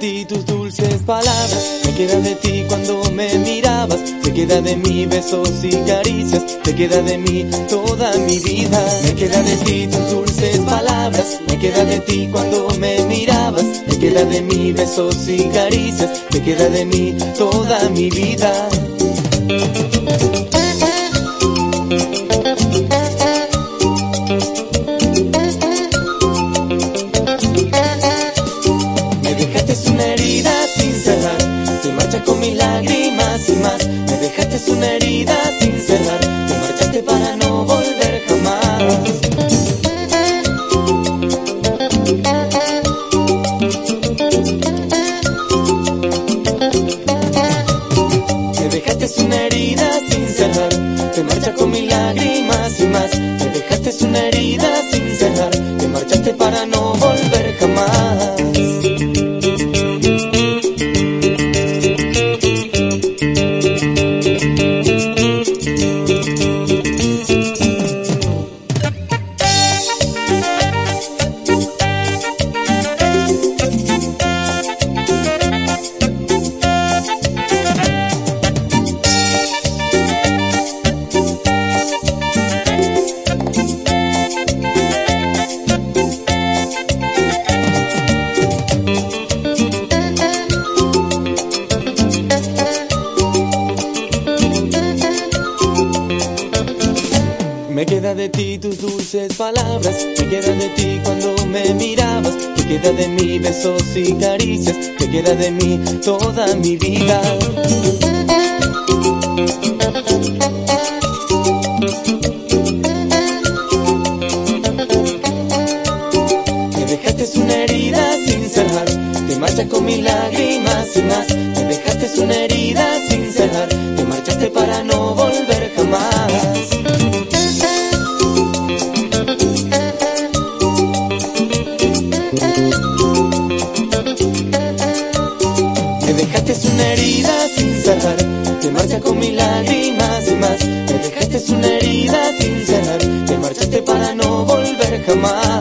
ti tus dulces palabras, me queda de ti cuando me mirabas, me queda de mí besos y caricias, me queda de mí toda mi vida, me queda de ti tus dulces palabras, me queda de ti cuando me mirabas, me queda de mí besos y caricias, me queda de mí toda mi vida. Con lágrimas y más. Me queda de ti tus dulces palabras, me queda de ti cuando me mirabas, me queda de mí besos y caricias, me queda de mí toda mi vida. Me dejaste una herida sin cerrar, te marchas con mis lágrimas y más. Me dejaste una herida sin cerrar, te marchaste para no volver jamás. Herida sin cerrar, te marchas con mis lágrimas y más. Me dejaste una herida sin cerrar, te marchaste para no volver jamás.